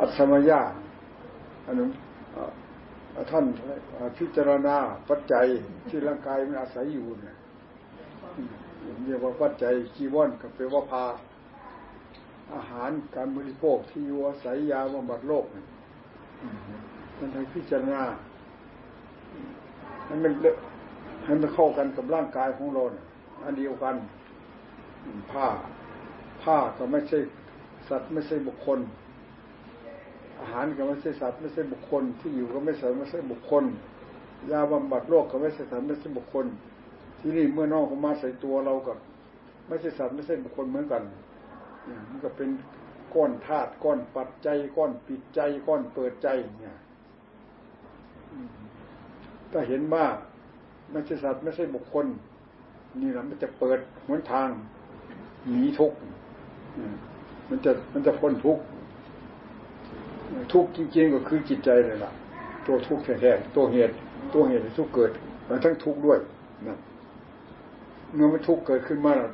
อัศมยาอันนท่านพิจารณาปัจจัยที่ร่างกายมันอาศัยอยู่เนี่ยเรียกว่าปัจจัยจีวรกับเปวพาอาหารการบริโภคที่อยู่อาศัยยาบำบัดโรคมันให้พิจารณาให้มันให้มันเข้ากันกับร่างกายของเราอันเดียวกัน ผ้าผ้าก็ไม่ใช่สัตว์ไม่ใช่บุคคล อาหารก็ไม่ใช่สัตว์ไม่ใช่บุคคล ที่อยู่ก็ไม่ใช่ไม่ใช่บุคคลยาบำบัดโรคก็ไม่ใช่สัตว์ไม่ใช่บุคคล ที่นี่เมื่อน้องเขามาใส่ตัวเราก็ไม่ใช่สัตว์ไม่ใช่บุคคลเหมือนกันมันก็เป็นก้อนธาตุก้อนปัจจัยก้อนปิดใจก้อนเปิดใจเนี่ยถ้าเห็นว่าไม่ใช่สัตว์ไม่ใช่บุคคล นี่แหละมันจะเปิดหนทางหนีทุกข์มันจะมันจะพ้นทุกข์ ทุกข์จริงๆก็คือจิตใจเลยล่ะ ตัวทุกข์แท้ๆตัวเหตุ ตัวเหตุที่ทุกข์เกิดมันทั้งทุกข์ด้วยนะเมื่อมันทุกข์เกิดขึ้นมาแล้ว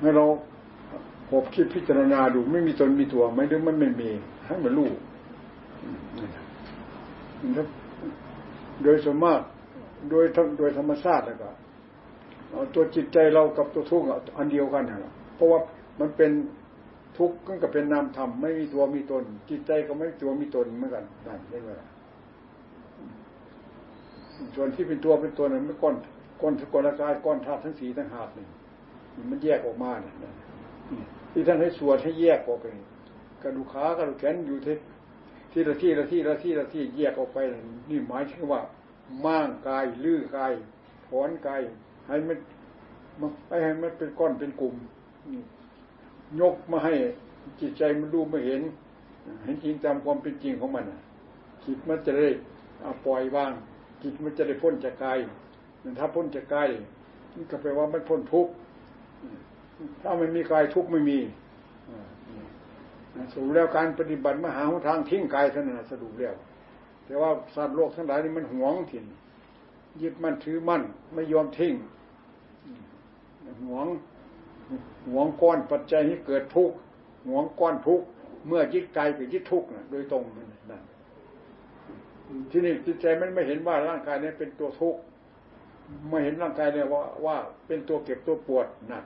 ให้เราหบคิดพิจารณาดูไม่มีตนมีตัวไม่หรือมันไม่มีให้มันรู้โดยสมมติโดยโดยธรรมชาติแล้วก็ตัวจิตใจเรากับตัวทุกข์อันเดียวกันนะเพราะว่ามันเป็น ทุกข์ก็เป็นนามธรรมไม่มีตัวมีตน จิตใจก็ไม่มีตัวมีตนเหมือนกันนั่นได้ไหมส่วนที่เป็นตัวเป็นตัวนั้นไม่ก้อนก้อนสกุลกายก้อนธาตุทั้งสีทั้งหาดนี่มันแยกออกมาเนี่ยที่ท่านให้สวดให้แยกออกไปกระดูกขากระดูกแขนอยู่ที่ที่ละที่ละที่ละที่ละที่แยกออกไปนี่หมายถึงว่าม่างกายลื้อกายถอนกายให้มันไม่ให้มันเป็นก้อนเป็นกลุ่ม ยกมาให้จิตใจมันดูไม่เห็น เห็นจริงตามความเป็นจริงของมันจิตมันจะได้ปล่อยวาง จิตมันจะได้พ้นจากกายถ้าพ้นจากกายนี่ก็แปลว่ามันพ้นทุกข์ถ้ามันมีกายทุกข์ไม่มีสรุปแล้วการปฏิบัติมหาทางทิ้งกายเท่านั้นสรุปแล้ว แต่ว่าสัตว์โลกทั้งหลายนี่มันหวงถิ่น ยึดมั่นถือมั่นไม่ยอมทิ้งหวง หวงก้อนปัจจัยให้เกิดทุกข์หวงก้อนทุกข์เมื่อยึดกายไปยึดทุกข์นะโดยตรงนั่นที่นี่จิตใจมันไม่เห็นว่าร่างกายนี้เป็นตัวทุกข์ไม่เห็นร่างกายเนี่ยว่าว่าเป็นตัวเก็บตัวปวดนั่น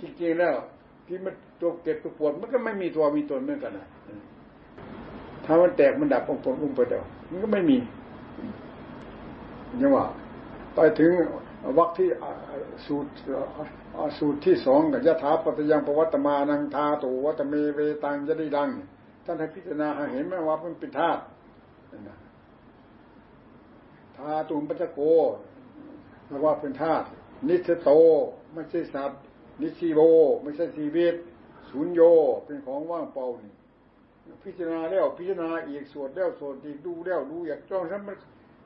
ที่จริงแล้ว ที่มันตัวเก็บตัวปวด มันก็ไม่มีตัวมีตนเหมือนกันนะถ้ามันแตกมันดับองค์ผลอุ้มไปเดียวมันก็ไม่มียังว่าไปถึง วรรคที่สูตรสูตรที่สองกับยถาปัตยังปวัตมานังทาตุวัตเมเวตังจะได้ดัง ท่านให้พิจารณาเห็นไหมว่ามันเป็นธาตุธาตุปัจโกแปลว่าเป็นธาตุนิสโต ไม่ใช่สัตว์ นิสิโบไม่ใช่ชีวิตศูนย์โยเป็นของว่างเปล่านี่พิจารณาแล้วพิจารณาอีกสวดแล้วสวดอีกดูแล้วดูอยากจนนั้นมัน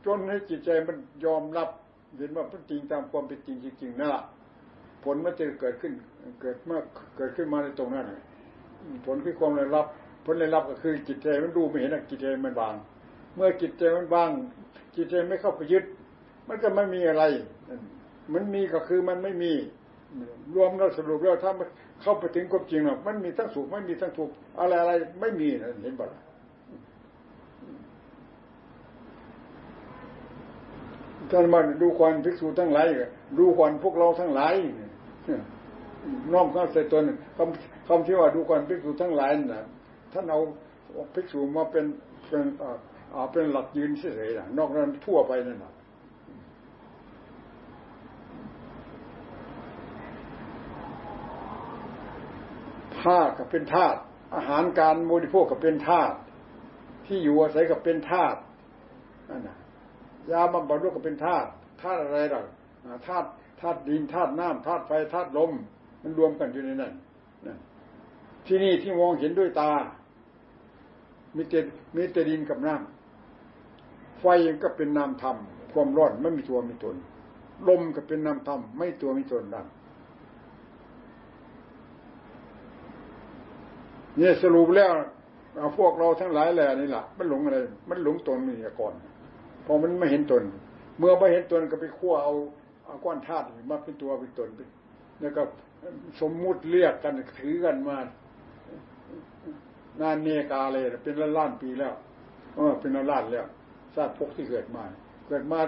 จนให้จิตใจมันยอมรับ เห็นว่าเป็นจริงตามความเป็นจริงจริงๆนั่นแหละผลมันจะเกิดขึ้น เกิดเมื่อเกิดขึ้นมาในตรงนั้นผลคือความได้รับ ผลได้รับก็คือจิตใจมันดูไม่เห็นจิตใจมันบาง เมื่อจิตใจมันบาง จิตใจไม่เข้าไปยึด มันก็ไม่มีอะไร มันมีก็คือมันไม่มี รวมแล้วสรุปแล้วถ้ามันเข้าไปถึงความจริงอะมันมีทั้งสุขไม่มีทั้งทุกข์อะไรอะไรไม่มีเห็นบ่ ท่านมาดูควันภิกษุทั้งหลายดูควันพวกเราทั้งหลายน้อมเข้าใส่ตนคำคำที่ว่าดูควันภิกษุทั้งหลายน่ะท่านเอาภิกษุมาเป็นเป็นอ่าเป็นหลักยืนเฉยๆนอกนั้นทั่วไปนั่นแหละธาตุก็เป็นธาตุอาหารการบริโภคก็เป็นธาตุที่อยู่อาศัยก็เป็นธาตุนั่นนะ ยาบำบัดโรคก็เป็นธาตุธาตุอะไรหรอธาตุธาตุดินธาตุน้ำธาตุไฟธาตุลม มันรวมกันอยู่ในนั้นที่นี่ที่มองเห็นด้วยตา มีแต่มีแต่ดินกับน้ำไฟก็เป็นน้ำธรรมความร้อนไม่มีตัวมีตน ลมก็เป็นน้ำธรรมไม่ตัวมีตนดังเนี่ยสรุปแล้วพวกเราทั้งหลายแหล่นี่แหละมันหลงอะไร มันหลงตนมีก่อน พอมันไม่เห็นตน เมื่อไม่เห็นตนก็ไปขั้วเอาเอาก้อนธาตุมาเป็นตัวเป็นตนไปแล้วก็สมมุติเรียกกันถือกันมานานเนกาเลยเป็นล้านล้านปีแล้วเออเป็นล้านล้านแล้วชาติพกที่เกิดมา เกิดมา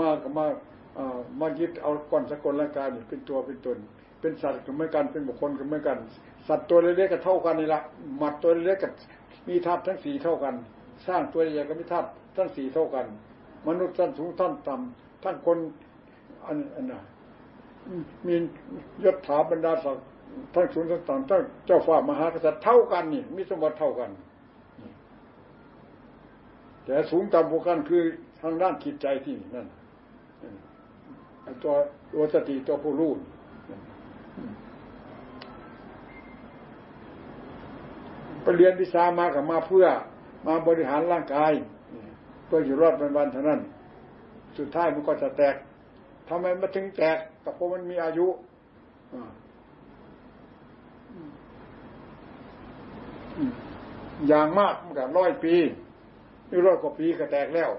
มากับมาเอ่อมายึดเอาก้อนสกุลร่างกายเป็นตัวเป็นตน เป็นสัตว์ก็เหมือนกันเป็นบุคคลก็เหมือนกัน สัตว์ตัวเล็กๆก็เท่ากันนี่ละหมัดตัวเล็กๆก็มีธาตุทั้งสี่เท่ากัน สร้างตัวใหญ่ก็มีธาตุทั้งสี่เท่ากัน มนุษย์ท่านสูงท่านต่ำท่านคนอันอันน่ะมียศถาบรรดาศักดิ์ทั้งสูงทั้งต่ำทั้งเจ้าฟ้ามหากษัตริย์เท่ากันนี่มีสมบัติเท่ากัน แต่สูงต่ำกว่ากันคือทางด้านจิตใจที่นั่นตัวตัวสติตัวผู้รู้ไปเรียนวิชามากับมาเพื่อมาบริหารร่างกาย เพื่ออยู่รอดวันๆเท่านั้น สุดท้ายมันก็จะแตกทำไมมันถึงแตกก็เพราะมันมีอายุอย่างมากมันก็ร้อยปีหรือร้อยกว่าปีก็แตกแล้ว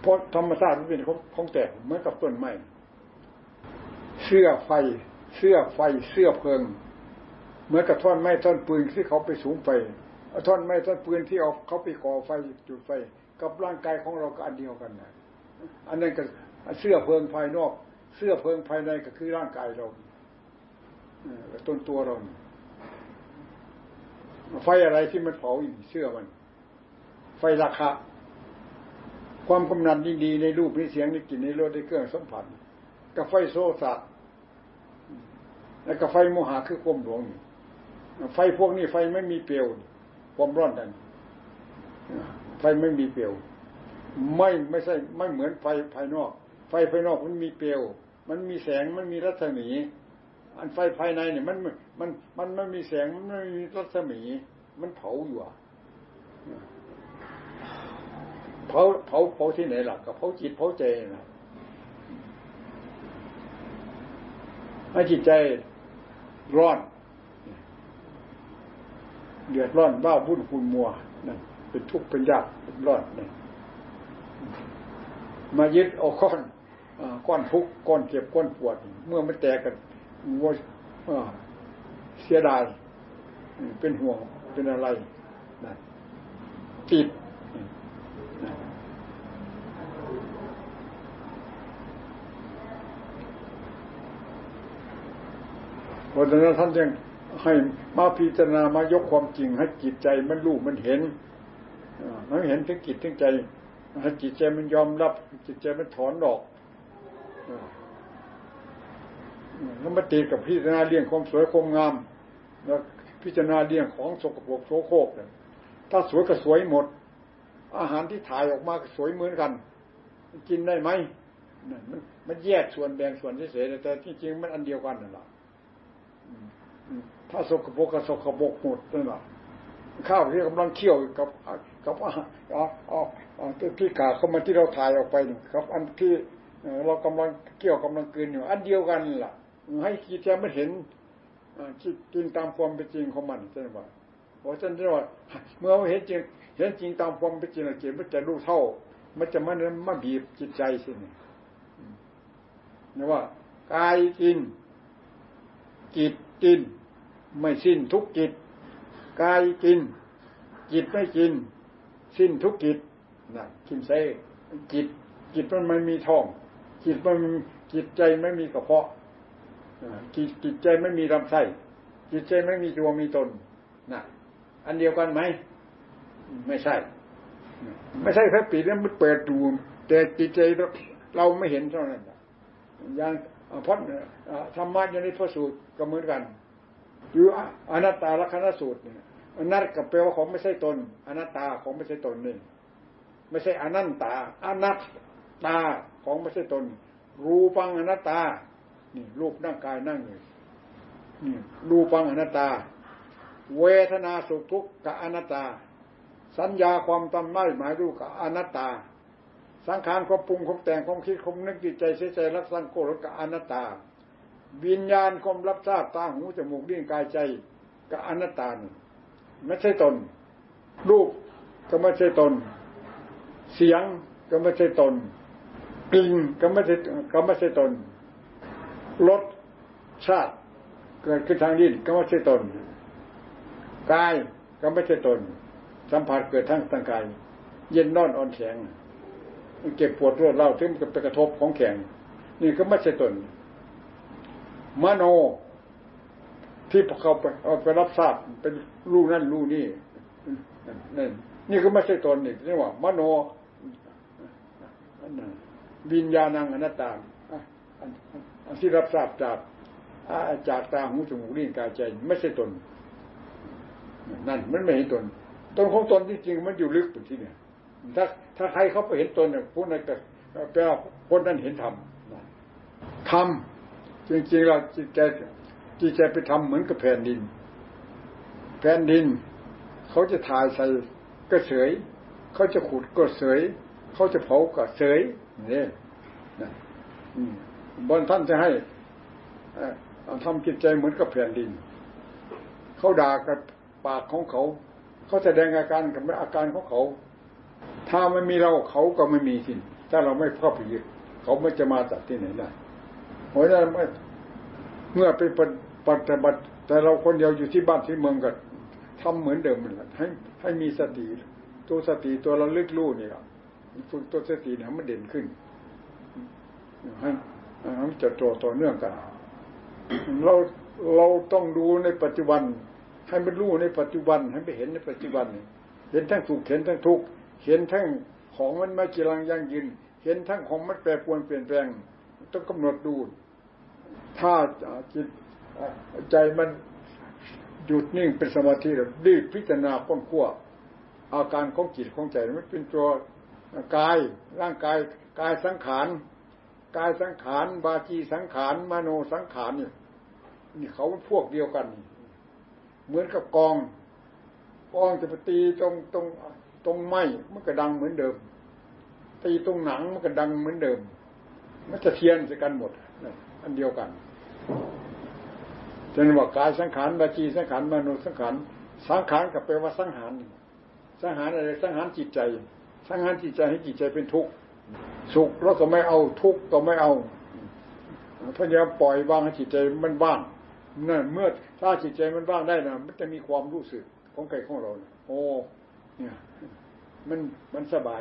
เพราะธรรมชาติมันเป็นของของแตกเหมือนกับต้นไม้เสื้อไฟ เสื้อไฟเสื้อเพลิง เหมือนกับท่อนไม้ท่อนปืนที่เขาไปสูงไฟ ท่อนไม้ท่อนปืนที่เอาเขาไปก่อไฟจุดไฟ กับร่างกายของเราก็อันเดียวกันนะอันนั้นก็เสื้อเพลิงภายนอก เสื้อเพลิงภายในก็คือร่างกายเราต้นตัวเราไฟอะไรที่มันเผาอีกเสื้อมัน ไฟราคาความกำนันดีในรูปในเสียงในกลิ่นในรสในเครื่องสัมผัสกับไฟโซสัตแล้วก็ไฟโมหะคือความหลงไฟพวกนี้ไฟไม่มีเปลว ความร้อนนั่นไฟไม่มีเปลวไม่ไม่ใช่ไม่เหมือนไฟภายนอก ไฟภายนอกมันมีเปลวมันมีแสงมันมีรัศมี อันไฟภายในเนี่ยมันมันมันไม่มีแสงมันไม่มีรัศมี มันเผาอยู่อะเผาเผาเผาที่ไหนหล่ะก็เผาจิตเผาใจนะให้จิตใจร้อน เดือดร้อนบ้าวุ่นคุณมัวนั่นเป็นทุกข์เป็นยากเป็นร้อนนี่มายึดเอาก้อนก้อนทุกข์ก้อนเจ็บก้อนปวด เมื่อมันแตกกันวัวเสียดาย เป็นห่วงเป็นอะไรนะติดเพราะฉะนั้นท่านยัง ให้มาพิจารณามายกความจริง ให้จิตใจมันรู้มันเห็นมันเห็นถึงจิตถึงใจให้จิตใจมันยอมรับ จิตใจมันถอนดอกแล้วมาตีกับพิจารณาเรื่องความสวยความงามแล้วพิจารณาเรื่องของสกปรกโสโครกเนี่ยถ้าสวยก็สวยหมด อาหารที่ถ่ายออกมาก็สวยเหมือนกัน กินได้ไหมมันมันแยกส่วนแบ่งส่วนเฉยๆแต่ที่จริงมันอันเดียวกันนั่นแหละ ถ้าสกปรกก็สกปรกหมดนั่นแหละข้าวที่กำลังเคี่ยวกับกับอ๋ออ๋อที่กาเข้ามาที่เราถ่ายออกไปนี่ครับ อันที่เรากำลังเกี่ยวกำลังกินอยู่ อันเดียวกันล่ะ ให้คิดแค่ไม่เห็นจริงตามความเป็นจริงของมันใช่ไหมเพราะฉะนั้นว่าเมื่อเห็นจริงเห็นจริงตามความเป็นจริงแล้วจิตมันจะรู้เท่า มันจะมันมาบีบจิตใจสินี่ว่ากายกินจิต กิน ไม่สิ้นทุกจิตกายกิน จิตไม่กิน สิ้นทุกจิตนะคิมเซ่จิต จิตมันไม่มีท้อง จิตมันจิตใจไม่มีกระเพาะจิตจิตใจไม่มีลำไส้จิตใจไม่มีตัวมีตนนะอันเดียวกันไหมไม่ใช่ ไม่ใช่แค่ปิดแล้วมันเปิดดูแต่จิตใจเราไม่เห็นเท่านั้นอย่าง พจน์ธรรมะอย่านี้พระสูตรก็เหมือนกันหรืออนัตตาลักษณสูตรเนี่ยอนัตกับแปลว่าของไม่ใช่ตน อนัตตาของไม่ใช่ตนนี่ไม่ใช่อนันตา อนัตตาของไม่ใช่ตน รูปังอนัตตา นี่รูปนั่งกายนั่งอยู่นี่รูปังอนัตตา เวทนาสุขทุกข์กับอนัตตา สัญญาความจำไม่หมายรู้กับอนัตตา สังขารความปรุงความแต่งความคิดความนึกจิตใจเสียใจรักสังโกรกับอนัตตา วิญญาณความรับทราบตาหูจมูกลิ้นกายใจกับอนัตตาไม่ใช่ตน รูปก็ไม่ใช่ตน เสียงก็ไม่ใช่ตนกลิ่นก็ไม่ใช่ก็ไม่ใช่ตนรสชาติเกิดขึ้นทางดิ้นก็ไม่ใช่ตนกายก็ไม่ใช่ตน สัมผัสเกิดทั้งทางกาย เย็นนอนอ่อนแข็ง เก็บปวดรวดเล่าถึงไปกระทบของแข็ง นี่ก็ไม่ใช่ตน มโนที่เขาไปเอาไปรับทราบเป็นรู้นั่นรู้นี่นั่นนี่ก็ไม่ใช่ตนนี่เรียกว่ามโนวิญญาณังอนัตตาอันที่รับทราบจากจากตาหูจมูกลิ้นกายใจ ไม่ใช่ตน นั่นมันไม่เห็นตนตนของตนที่จริงมันอยู่ลึกอยู่ที่เนี่ย ถ้าถ้าใครเขาไปเห็นตนเนี่ยพวกนั้นก็แปลว่าคนนั้นเห็นธรรมธรรมจริงๆเราจิตใจจิตใจไปทำเหมือนกับแผ่นดิน แผ่นดิน เขาจะถ่ายใส่ก็เสย เขาจะขุดก็เสย เขาจะเผาก็เสยนี่นะบนท่านจะให้ทำจิตใจเหมือนกับแผ่นดิน เขาด่ากับปากของเขา เขาแสดงอาการกับอาการของเขา ถ้าไม่มีเราเขาก็ไม่มีสิถ้าเราไม่เข้าไปยึดเขาไม่จะมาจากที่ไหนได้เพราะฉะนั้นเมื่อเป็นปฏิบัติแต่เราคนเดียวอยู่ที่บ้านที่เมืองก็ทำเหมือนเดิมมันแหละให้ให้มีสติตัวสติตัวเราลึกรู้นี่แหละฝึกตัวสติเนี่ยมันเด่นขึ้นให้มันจะตัวต่อเนื่องกัน เราเราต้องดูในปัจจุบัน ให้มันรู้ในปัจจุบัน ให้ไปเห็นในปัจจุบันเห็นทั้งสุขเห็นทั้งทุกข์ เห็นทั้งของมันไม่กีรังยั่งยืน เห็นทั้งของมันแปรปรวนเปลี่ยนแปลง ต้องกำหนดดู ถ้าจิตใจมันหยุดนิ่งเป็นสมาธิแล้วรีบพิจารณาค้นคว้าอาการของจิตของใจมันเป็นตัวกายร่างกายกายสังขารกายสังขารบาจีสังขารมโนสังขารเนี่ยนี่เขาพวกเดียวกัน เหมือนกับกองกองจะไปตีตรงตรง ตรงไม้มันก็ดังเหมือนเดิมตีตรงหนังมันก็ดังเหมือนเดิม มันจะเทียนจะกันหมดอันเดียวกันจนว่ากายสังขารบาจีสังขารมโนสังขารสังขารกับแปลว่าสังหารสังหารอะไรสังหารจิตใจ สังหารจิตใจให้จิตใจเป็นทุกข์สุขแล้วก็ไม่เอาทุกข์ก็ไม่เอาพยายามปล่อยวางให้จิตใจมันว่างนั่นเมื่อถ้าจิตใจมันว่างได้นะมันจะมีความรู้สึกของใจของเรา โอ้ มันมันสบาย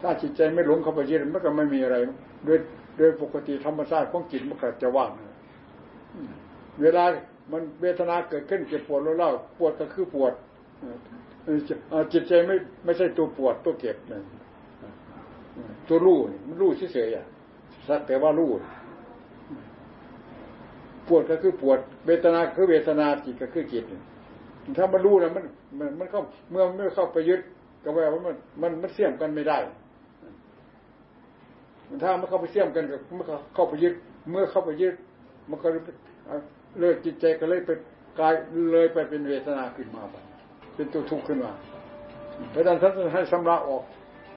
ถ้าจิตใจไม่หลงเข้าไปยึดมันก็ไม่มีอะไรโดยโดยปกติธรรมชาติของจิตมันก็จะว่างเวลามันเวทนาเกิดขึ้นเจ็บปวดแล้วเล่าปวดก็คือปวดจิตใจไม่ไม่ใช่ตัวปวดตัวเก็บนะตัวรู้มันรู้เฉยๆอะสักแต่ว่ารู้ปวดก็คือปวด เวทนาคือเวทนาจิตก็คือจิต ถ้ามันรู้นะมัน มันมันเข้าเมื่อไม่เข้าไปยึดก็แปลว่ามัน มันมันเสี่ยมกันไม่ได้ถ้ามันเข้าไปเสี่ยมกันกับเมื่อเข้าไปยึดเมื่อเข้าไปยึดมันก็เลยจิตใจก็เลยไปกลายเลยไปเป็นเวทนาขึ้นมาเป็นตัวทุกข์ขึ้นมาเพราะฉะนั้นท่านให้ชำระออก